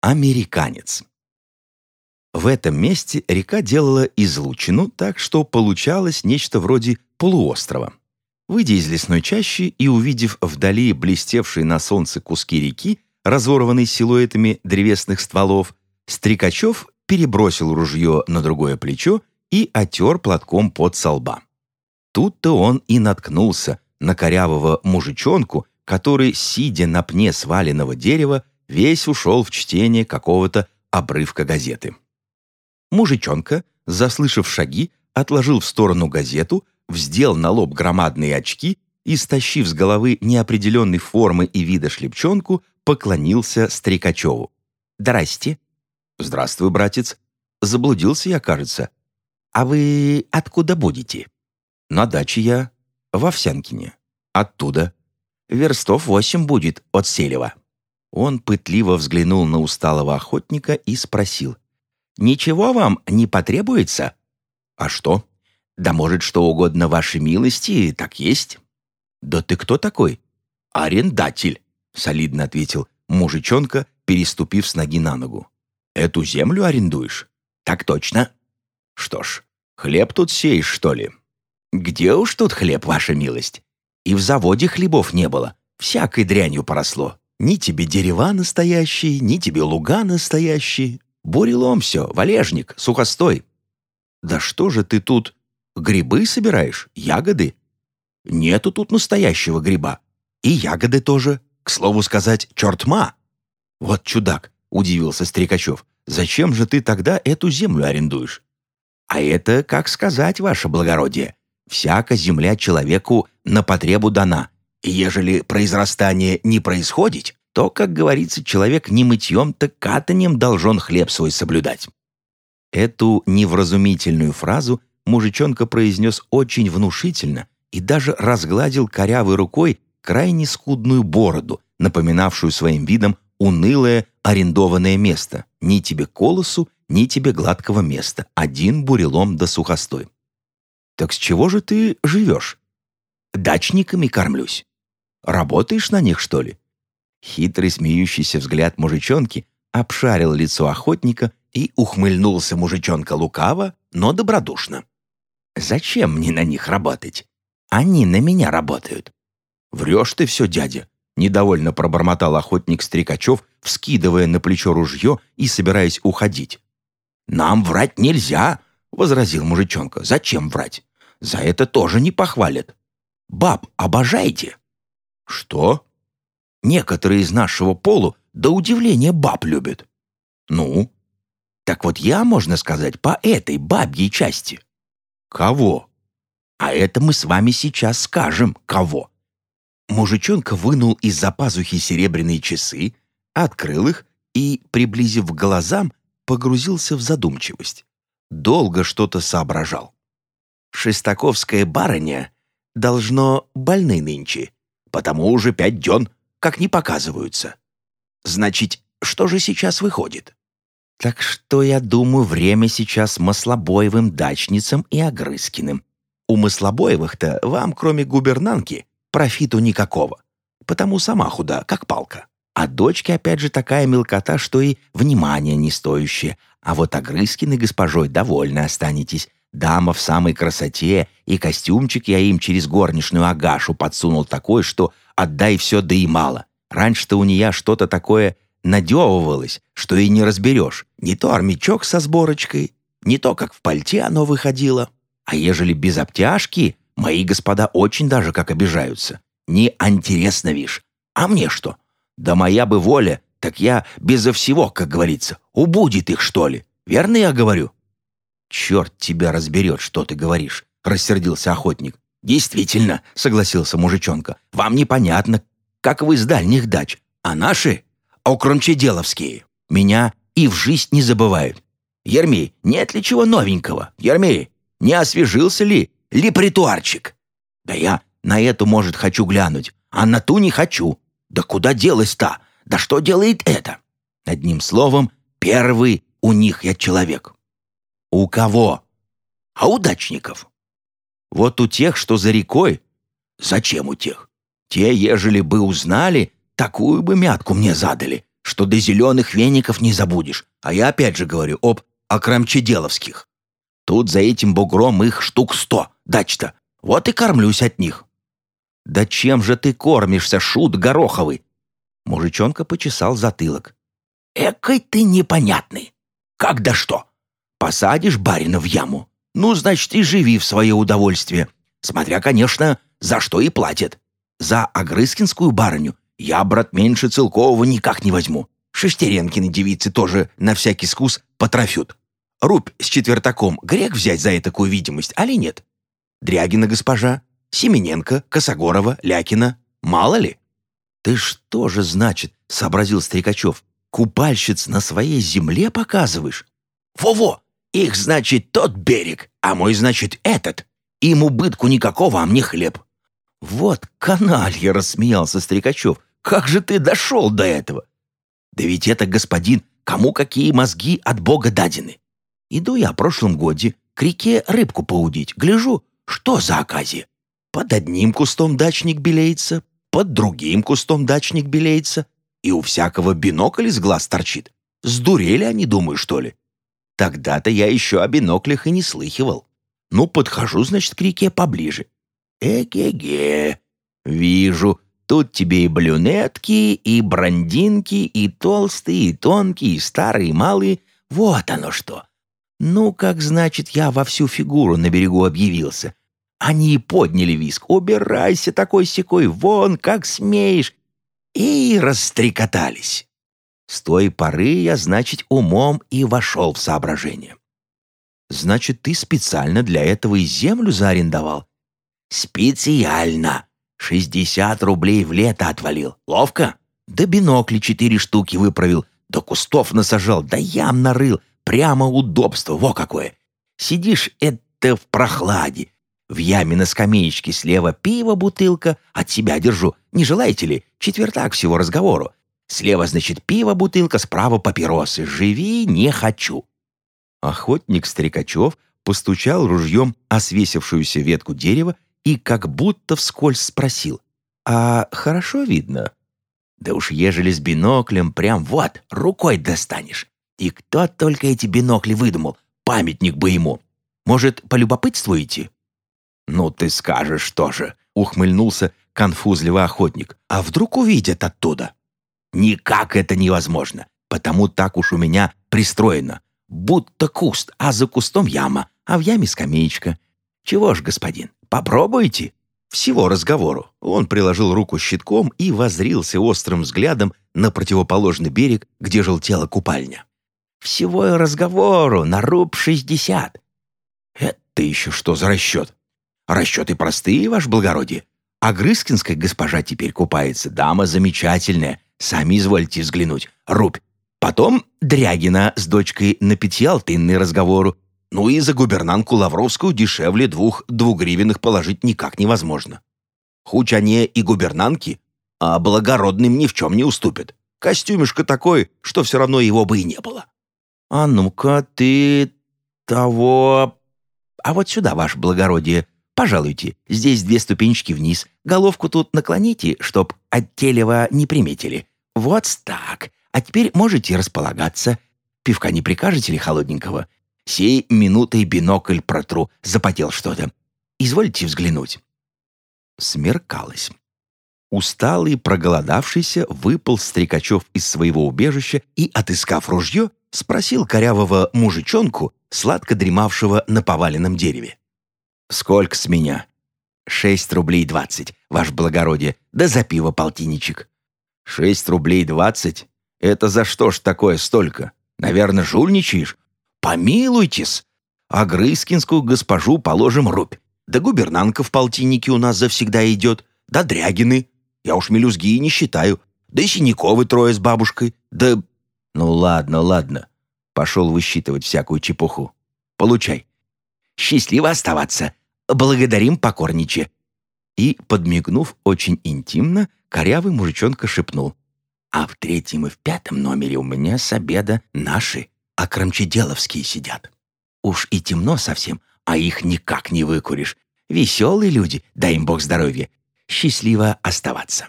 Американец. В этом месте река делала излучину, так что получалось нечто вроде полуострова. Выйдя из лесной чащи и увидев вдали блестевшие на солнце куски реки, разорванные силуэтами древесных стволов, Стрекачев перебросил ружье на другое плечо и отер платком под солба. Тут-то он и наткнулся на корявого мужичонку, который, сидя на пне сваленного дерева, весь ушел в чтение какого-то обрывка газеты. Мужичонка, заслышав шаги, отложил в сторону газету, вздел на лоб громадные очки и, стащив с головы неопределенной формы и вида шлепчонку, поклонился Стрекачеву. «Здрасте». «Здравствуй, братец. Заблудился я, кажется. А вы откуда будете?» «На даче я. В Овсянкине. Оттуда. Верстов восемь будет от Селева». Он пытливо взглянул на усталого охотника и спросил. «Ничего вам не потребуется?» «А что?» «Да может, что угодно вашей милости, так есть». «Да ты кто такой?» «Арендатель», — солидно ответил мужичонка, переступив с ноги на ногу. «Эту землю арендуешь?» «Так точно». «Что ж, хлеб тут сеешь, что ли?» «Где уж тут хлеб, ваша милость? И в заводе хлебов не было, всякой дрянью поросло. Ни тебе дерева настоящие, ни тебе луга настоящие. Бурелом все, валежник, сухостой. Да что же ты тут? Грибы собираешь? Ягоды? Нету тут настоящего гриба. И ягоды тоже. К слову сказать, чертма. Вот чудак, удивился Стрекачев. Зачем же ты тогда эту землю арендуешь? А это, как сказать, ваше благородие, всяка земля человеку на потребу дана, ежели произрастание не происходит, то, как говорится, человек не мытьем, так катанием должен хлеб свой соблюдать. Эту невразумительную фразу мужичонка произнес очень внушительно и даже разгладил корявой рукой крайне скудную бороду, напоминавшую своим видом унылое арендованное место. Ни тебе колосу, ни тебе гладкого места. Один бурелом да сухостой. Так с чего же ты живешь? Дачниками кормлюсь. Работаешь на них, что ли?» Хитрый смеющийся взгляд мужичонки обшарил лицо охотника и ухмыльнулся мужичонка лукаво, но добродушно. «Зачем мне на них работать? Они на меня работают». «Врешь ты все, дядя», — недовольно пробормотал охотник Стрекачев, вскидывая на плечо ружье и собираясь уходить. «Нам врать нельзя», — возразил мужичонка. «Зачем врать? За это тоже не похвалят. Баб обожаете?» «Что?» «Некоторые из нашего полу до удивления баб любят». «Ну?» «Так вот я, можно сказать, по этой бабьей части». «Кого?» «А это мы с вами сейчас скажем, кого». Мужичонка вынул из-за пазухи серебряные часы, открыл их и, приблизив к глазам, погрузился в задумчивость. Долго что-то соображал. «Шестаковская барыня, должно, больны нынче», потому уже пять дён, как не показываются. Значит, что же сейчас выходит? Так что, я думаю, время сейчас Маслобоевым дачницам и Огрызкиным. У Маслобоевых-то вам, кроме губернанки, профиту никакого. Потому сама худа, как палка. А дочке, опять же, такая мелкота, что и внимания не стоящая. А вот Огрызкины госпожой довольны останетесь. Дама в самой красоте, и костюмчик я им через горничную Агашу подсунул такой, что отдай все да и мало. Раньше-то у нее что-то такое надевывалось, что и не разберешь. Не то армячок со сборочкой, не то, как в пальте оно выходило. А ежели без обтяжки, мои господа очень даже как обижаются. Не интересно, вишь. А мне что? Да моя бы воля, так я безо всего, как говорится. Убудет их, что ли? Верно я говорю?» «Черт тебя разберет, что ты говоришь», — рассердился охотник. «Действительно», — согласился мужичонка, — «вам непонятно, как вы с дальних дач, а наши — окрончеделовские. Меня и в жизнь не забывают. Ермей, нет ли чего новенького? Ермей, не освежился ли лепритуарчик? Да я на эту, может, хочу глянуть, а на ту не хочу. Да куда делась-то? Да что делает это? Одним словом, первый у них я человек. У кого? А у дачников. Вот у тех, что за рекой. Зачем у тех? Те, ежели бы узнали, такую бы мятку мне задали, что до зеленых веников не забудешь. А я опять же говорю об окрамчеделовских. Тут за этим бугром их штук сто, дач-то. Вот и кормлюсь от них». «Да чем же ты кормишься, шут гороховый?» Мужичонка почесал затылок. «Экой ты непонятный. Как да что? Посадишь барина в яму? Ну, значит, и живи в свое удовольствие. Смотря, конечно, за что и платят. За Агрыскинскую барыню я, брат, меньше Целкового никак не возьму. Шестеренкины девицы тоже на всякий скус потрофют. Рубь с четвертаком грех взять за такую видимость, али нет? Дрягина госпожа, Семененко, Косогорова, Лякина. Мало ли? «Ты что же, значит, — сообразил Стрекачев, — купальщиц на своей земле показываешь?» «Во-во! Их, значит, тот берег, а мой, значит, этот. Им убытку никакого, а мне хлеб». «Вот каналья!» — рассмеялся Стрекачев. «Как же ты дошел до этого?» «Да ведь это, господин, кому какие мозги от Бога дадены. Иду я в прошлом годе к реке рыбку поудить. Гляжу, что за оказия? Под одним кустом дачник белеется, под другим кустом дачник белеется, и у всякого бинокль из глаз торчит. Сдурели они, думаю, что ли? Тогда-то я еще о биноклях и не слыхивал. Ну, подхожу, значит, к реке поближе. Эге-ге, вижу, тут тебе и блюнетки, и брандинки, и толстые, и тонкие, и старые, и малые. Вот оно что. Ну, как значит, я во всю фигуру на берегу объявился. Они и подняли виск. «Убирайся такой-сякой, вон, как смеешь!» И растрекотались. С той поры я, значит, умом и вошел в соображение. «Значит, ты специально для этого и землю заарендовал?» «Специально. Шестьдесят рублей в лето отвалил. Ловко? Да бинокли четыре штуки выправил, да кустов насажал, да ям нарыл. Прямо удобство, во какое. Сидишь это в прохладе, в яме на скамеечке слева пиво бутылка, от себя держу. Не желаете ли? Четвертак всего разговору. Слева, значит, пиво бутылка, справа папиросы. Живи не хочу». Охотник Стрекачев постучал ружьем о свесившуюся ветку дерева и как будто вскользь спросил. «А хорошо видно?» «Да уж ежели с биноклем прям вот, рукой достанешь. И кто только эти бинокли выдумал? Памятник бы ему. Может, полюбопытствуете?» «Ну ты скажешь тоже», — ухмыльнулся конфузливый охотник. «А вдруг увидят оттуда?» «Никак это невозможно, потому так уж у меня пристроено. Будто куст, а за кустом яма, а в яме скамеечка. Чего ж, господин, попробуйте?» Всего разговору. Он приложил руку щитком и возрился острым взглядом на противоположный берег, где желтела купальня. «Всего разговору, на руб шестьдесят». «Это еще что за расчет?» Расчеты простые, ваше благородие. А Грызкинская госпожа теперь купается. Дама замечательная. Сами извольте взглянуть. Рубь. Потом Дрягина с дочкой на пятиалтынный разговору. Ну и за губернанку Лавровскую дешевле двух двугривенных положить никак невозможно. Хуч они и губернанки, а благородным ни в чем не уступят. Костюмишка такой, что все равно его бы и не было. А ну-ка ты того... А вот сюда, ваше благородие, Пожалуйте, здесь две ступенечки вниз. Головку тут наклоните, чтоб от телева не приметили. Вот так. А теперь можете располагаться. Пивка не прикажете ли холодненького? Сей минутой бинокль протру. Запотел что-то. Извольте взглянуть. Смеркалось. Усталый, проголодавшийся, выпал Стрекачев из своего убежища и, отыскав ружье, спросил корявого мужичонку, сладко дремавшего на поваленном дереве. «Сколько с меня?» «Шесть рублей двадцать, ваше благородие, да за пиво полтинничек». «Шесть рублей двадцать? Это за что ж такое столько? Наверное, жульничаешь?» «Помилуйтесь! А Грызкинскую госпожу положим рубь. Да губернанка в полтиннике у нас завсегда идет, да дрягины. Я уж мелюзги не считаю. Да и Синяковы трое с бабушкой, да...» «Ну ладно, ладно». Пошел высчитывать всякую чепуху. «Получай». «Счастливо оставаться. Благодарим покорниче». И, подмигнув очень интимно, корявый мужичонка шепнул. «А в третьем и в пятом номере у меня с обеда наши, а крамчеделовские сидят. Уж и темно совсем, а их никак не выкуришь. Веселые люди, дай им бог здоровья. Счастливо оставаться».